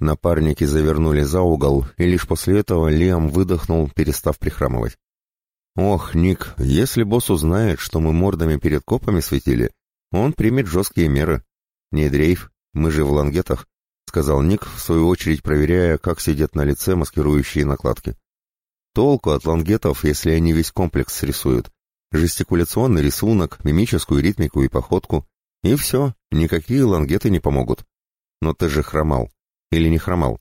Напарники завернули за угол, и лишь после этого Лиам выдохнул, перестав прихрамывать. «Ох, Ник, если босс узнает, что мы мордами перед копами светили, он примет жесткие меры. Не дрейф, мы же в лангетах», — сказал Ник, в свою очередь проверяя, как сидят на лице маскирующие накладки. «Толку от лангетов, если они весь комплекс срисуют. Жестикуляционный рисунок, мимическую ритмику и походку. И все, никакие лангеты не помогут. Но ты же хромал. Или не хромал?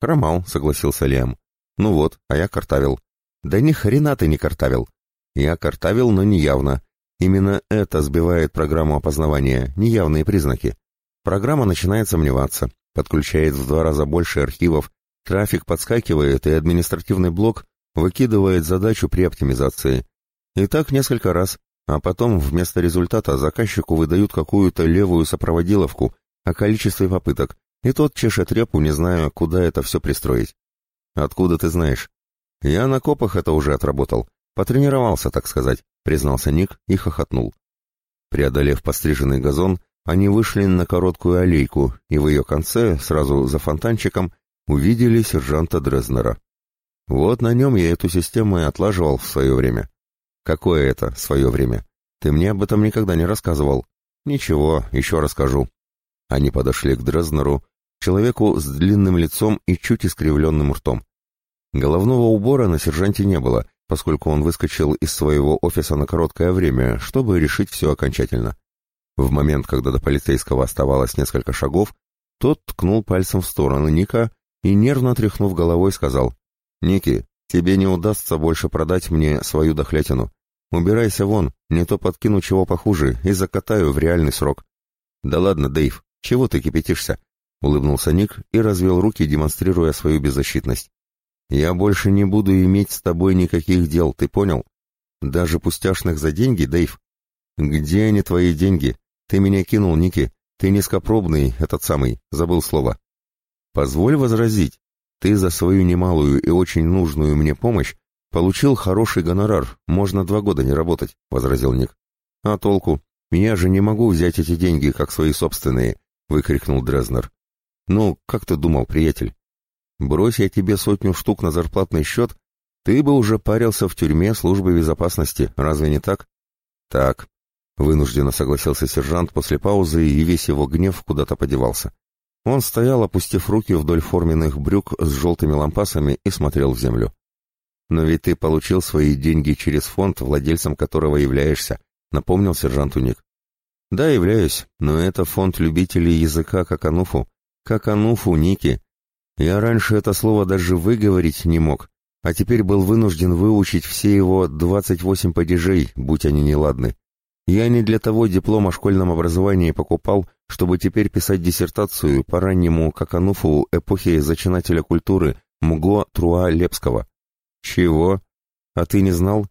Хромал, согласился Лиам. Ну вот, а я картавил. Да ни хрена ты не картавил. Я картавил, но не явно. Именно это сбивает программу опознавания, неявные признаки. Программа начинает сомневаться, подключает в два раза больше архивов, трафик подскакивает, и административный блок выкидывает задачу при оптимизации. И так несколько раз, а потом вместо результата заказчику выдают какую-то левую сопроводиловку о количестве попыток, и тот чешет репу, не зная, куда это все пристроить. «Откуда ты знаешь?» «Я на копах это уже отработал. Потренировался, так сказать», — признался Ник и хохотнул. Преодолев постриженный газон, они вышли на короткую аллейку, и в ее конце, сразу за фонтанчиком, увидели сержанта Дрезнера. Вот на нем я эту систему и отлаживал в свое время. Какое это свое время? Ты мне об этом никогда не рассказывал. Ничего, еще расскажу. Они подошли к Дрезнеру, человеку с длинным лицом и чуть искривленным ртом. Головного убора на сержанте не было, поскольку он выскочил из своего офиса на короткое время, чтобы решить все окончательно. В момент, когда до полицейского оставалось несколько шагов, тот ткнул пальцем в сторону Ника и, нервно тряхнув головой, сказал, «Ники, тебе не удастся больше продать мне свою дохлятину. Убирайся вон, не то подкину чего похуже и закатаю в реальный срок». «Да ладно, Дэйв, чего ты кипятишься?» — улыбнулся Ник и развел руки, демонстрируя свою беззащитность. «Я больше не буду иметь с тобой никаких дел, ты понял? Даже пустяшных за деньги, Дэйв. Где они твои деньги? Ты меня кинул, Ники. Ты низкопробный, этот самый, забыл слово. Позволь возразить. Ты за свою немалую и очень нужную мне помощь получил хороший гонорар, можно два года не работать, — возразил Ник. А толку? Я же не могу взять эти деньги, как свои собственные, — выкрикнул Дрезнер. «Ну, как ты думал, приятель? Брось я тебе сотню штук на зарплатный счет, ты бы уже парился в тюрьме службы безопасности, разве не так?» «Так», — вынужденно согласился сержант после паузы, и весь его гнев куда-то подевался. Он стоял, опустив руки вдоль форменных брюк с желтыми лампасами и смотрел в землю. «Но ведь ты получил свои деньги через фонд, владельцем которого являешься», — напомнил сержант Уник. «Да, являюсь, но это фонд любителей языка Какануфу, Какануфу, Ники. Я раньше это слово даже выговорить не мог, а теперь был вынужден выучить все его 28 падежей, будь они неладны. Я не для того диплом о школьном образовании покупал, чтобы теперь писать диссертацию по раннему Какануфу эпохи зачинателя культуры Мго Труа Лепского. Чего? А ты не знал?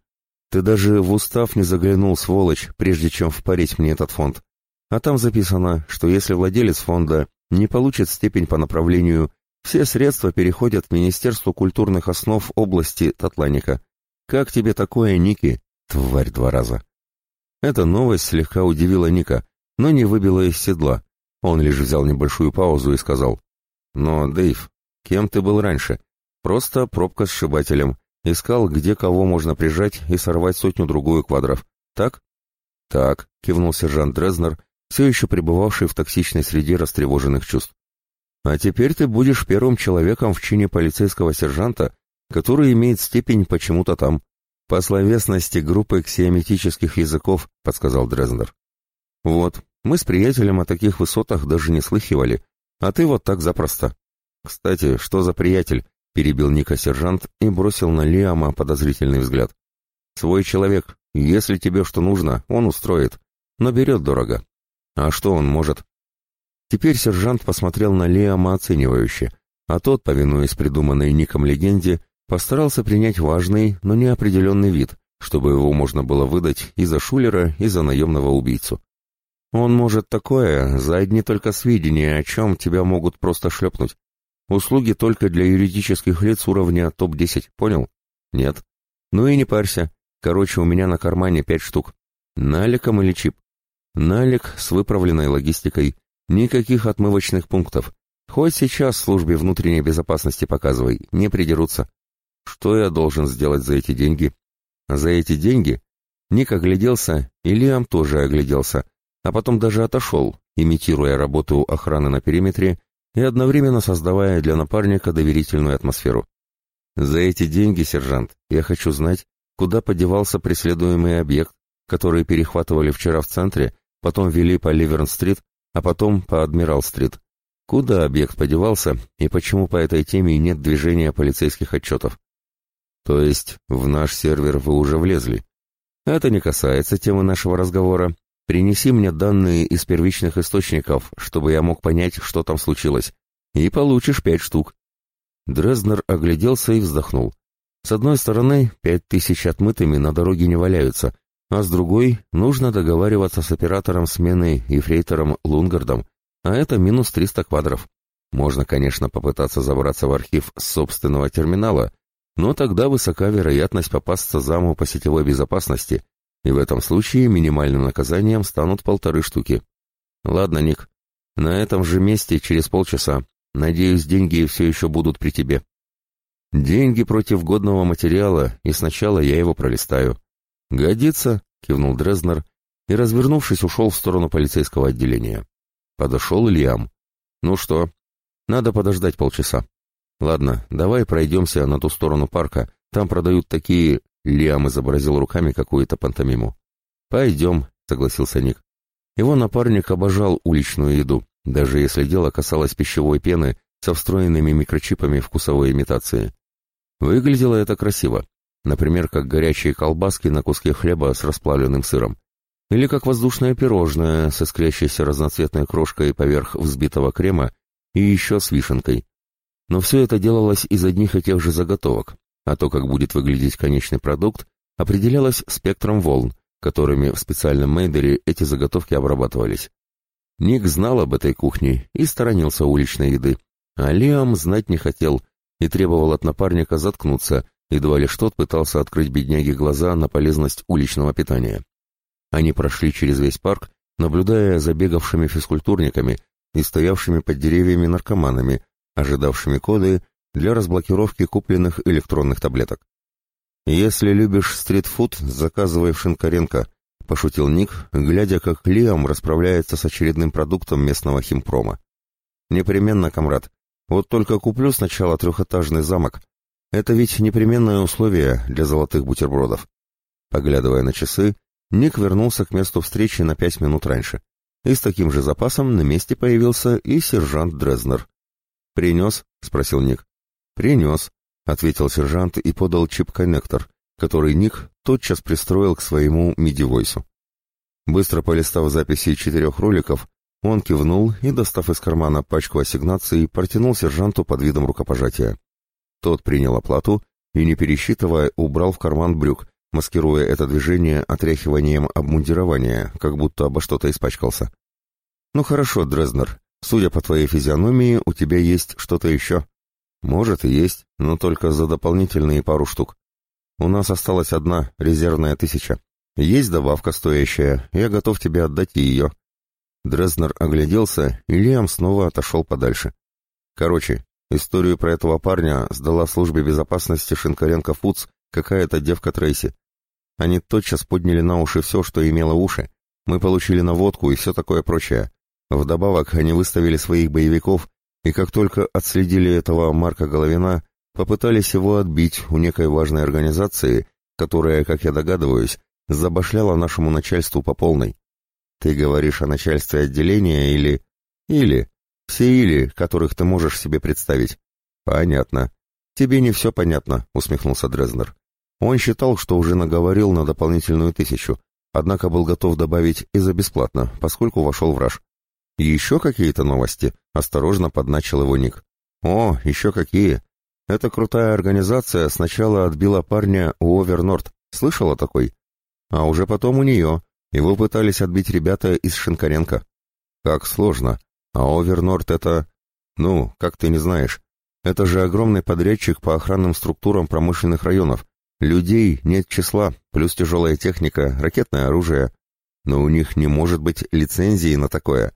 Ты даже в устав не заглянул, сволочь, прежде чем впарить мне этот фонд. А там записано, что если владелец фонда не получит степень по направлению, все средства переходят в Министерство культурных основ области Татланика. Как тебе такое, Ники? Тварь два раза. Эта новость слегка удивила Ника, но не выбила из седла. Он лишь взял небольшую паузу и сказал. «Но, Дэйв, кем ты был раньше? Просто пробка с сшибателем. Искал, где кого можно прижать и сорвать сотню-другую квадров. Так?» «Так», — кивнул сержант Дрезнер, все еще пребывавший в токсичной среде растревоженных чувств. А теперь ты будешь первым человеком в чине полицейского сержанта, который имеет степень почему-то там. По словесности группы ксиометических языков, подсказал Дрезнер. Вот, мы с приятелем о таких высотах даже не слыхивали, а ты вот так запросто. Кстати, что за приятель? Перебил Ника сержант и бросил на Лиама подозрительный взгляд. Свой человек, если тебе что нужно, он устроит, но берет дорого. А что он может? Теперь сержант посмотрел на Лиама оценивающе, а тот, повинуясь придуманной Ником легенде, постарался принять важный, но неопределенный вид, чтобы его можно было выдать и за шулера, и за наемного убийцу. Он может такое, за одни только сведения, о чем тебя могут просто шлепнуть. Услуги только для юридических лиц уровня топ-10, понял? Нет. Ну и не парься. Короче, у меня на кармане пять штук. Наликом или чип? Налик с выправленной логистикой, никаких отмывочных пунктов. Хоть сейчас службе внутренней безопасности показывай, не придерутся. Что я должен сделать за эти деньги? За эти деньги? Ник огляделся, и Лиам тоже огляделся, а потом даже отошел, имитируя работу охраны на периметре и одновременно создавая для напарника доверительную атмосферу. За эти деньги, сержант, я хочу знать, куда подевался преследуемый объект, который перехватывали вчера в центре, потом вели по Ливерн-стрит, а потом по Адмирал-стрит. Куда объект подевался и почему по этой теме нет движения полицейских отчетов? То есть в наш сервер вы уже влезли? Это не касается темы нашего разговора. Принеси мне данные из первичных источников, чтобы я мог понять, что там случилось. И получишь пять штук. Дрезнер огляделся и вздохнул. С одной стороны, пять тысяч отмытыми на дороге не валяются, а с другой, нужно договариваться с оператором смены и фрейтором Лунгардом, а это минус триста квадров. Можно, конечно, попытаться забраться в архив собственного терминала, но тогда высока вероятность попасться заму по сетевой безопасности, и в этом случае минимальным наказанием станут полторы штуки. Ладно, Ник, на этом же месте через полчаса. Надеюсь, деньги все еще будут при тебе. Деньги против годного материала, и сначала я его пролистаю. Годится, кивнул Дрезнер и, развернувшись, ушел в сторону полицейского отделения. Подошел Лиам. Ну что, надо подождать полчаса. Ладно, давай пройдемся на ту сторону парка. Там продают такие... Лиам изобразил руками какую-то пантомиму. Пойдем, согласился Ник. Его напарник обожал уличную еду, даже если дело касалось пищевой пены со встроенными микрочипами вкусовой имитации. Выглядело это красиво. Например, как горячие колбаски на куске хлеба с расплавленным сыром. Или как воздушное пирожное с искрящейся разноцветной крошкой поверх взбитого крема и еще с вишенкой. Но все это делалось из одних и тех же заготовок, а то, как будет выглядеть конечный продукт, определялось спектром волн, которыми в специальном мейдере эти заготовки обрабатывались. Ник знал об этой кухне и сторонился уличной еды, а Лиам знать не хотел и требовал от напарника заткнуться, едва лишь тот пытался открыть бедняге глаза на полезность уличного питания. Они прошли через весь парк, наблюдая за бегавшими физкультурниками и стоявшими под деревьями наркоманами, ожидавшими коды для разблокировки купленных электронных таблеток. «Если любишь стритфуд, заказывай в Шинкаренко», — пошутил Ник, глядя, как Лиам расправляется с очередным продуктом местного химпрома. «Непременно, комрад. Вот только куплю сначала трехэтажный замок. Это ведь непременное условие для золотых бутербродов». Поглядывая на часы, Ник вернулся к месту встречи на пять минут раньше. И с таким же запасом на месте появился и сержант Дрезнер. «Принес?» — спросил Ник. «Принес», — ответил сержант и подал чип-коннектор, который Ник тотчас пристроил к своему MIDI-войсу. Быстро полистав записи четырех роликов, он кивнул и, достав из кармана пачку ассигнаций, протянул сержанту под видом рукопожатия. Тот принял оплату и, не пересчитывая, убрал в карман брюк, маскируя это движение отряхиванием обмундирования, как будто обо что-то испачкался. «Ну хорошо, Дрезнер, Судя по твоей физиономии, у тебя есть что-то еще. Может и есть, но только за дополнительные пару штук. У нас осталась одна, резервная тысяча. Есть добавка стоящая, я готов тебе отдать ее. Дрезнер огляделся, и Лиам снова отошел подальше. Короче, историю про этого парня сдала службе безопасности Шинкаренко Фудс какая-то девка Трейси. Они тотчас подняли на уши все, что имело уши. Мы получили наводку и все такое прочее. Вдобавок они выставили своих боевиков, и как только отследили этого Марка Головина, попытались его отбить у некой важной организации, которая, как я догадываюсь, забашляла нашему начальству по полной. Ты говоришь о начальстве отделения или... Или. Все или, которых ты можешь себе представить. Понятно. Тебе не все понятно, усмехнулся Дрезнер. Он считал, что уже наговорил на дополнительную тысячу, однако был готов добавить и за бесплатно, поскольку вошел в раж. «Еще какие-то новости?» — осторожно подначил его Ник. «О, еще какие! Эта крутая организация сначала отбила парня у Овернорд. Слышала такой? А уже потом у нее. Его пытались отбить ребята из Шинкаренко. Как сложно. А Овернорд это... Ну, как ты не знаешь. Это же огромный подрядчик по охранным структурам промышленных районов. Людей нет числа, плюс тяжелая техника, ракетное оружие. Но у них не может быть лицензии на такое.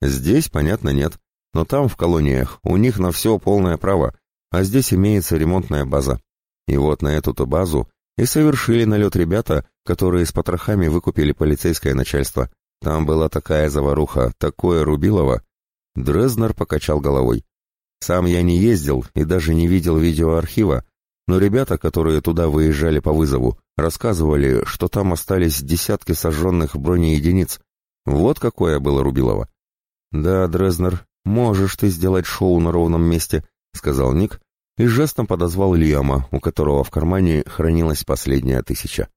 Здесь, понятно, нет. Но там, в колониях, у них на все полное право, а здесь имеется ремонтная база. И вот на эту-то базу и совершили налет ребята, которые с потрохами выкупили полицейское начальство. Там была такая заваруха, такое рубилово. Дрезнер покачал головой. Сам я не ездил и даже не видел видеоархива, но ребята, которые туда выезжали по вызову, рассказывали, что там остались десятки сожженных бронеединиц. Вот какое было Рубилово. «Да, Дрезнер, можешь ты сделать шоу на ровном месте», — сказал Ник и жестом подозвал Лиама, у которого в кармане хранилась последняя тысяча.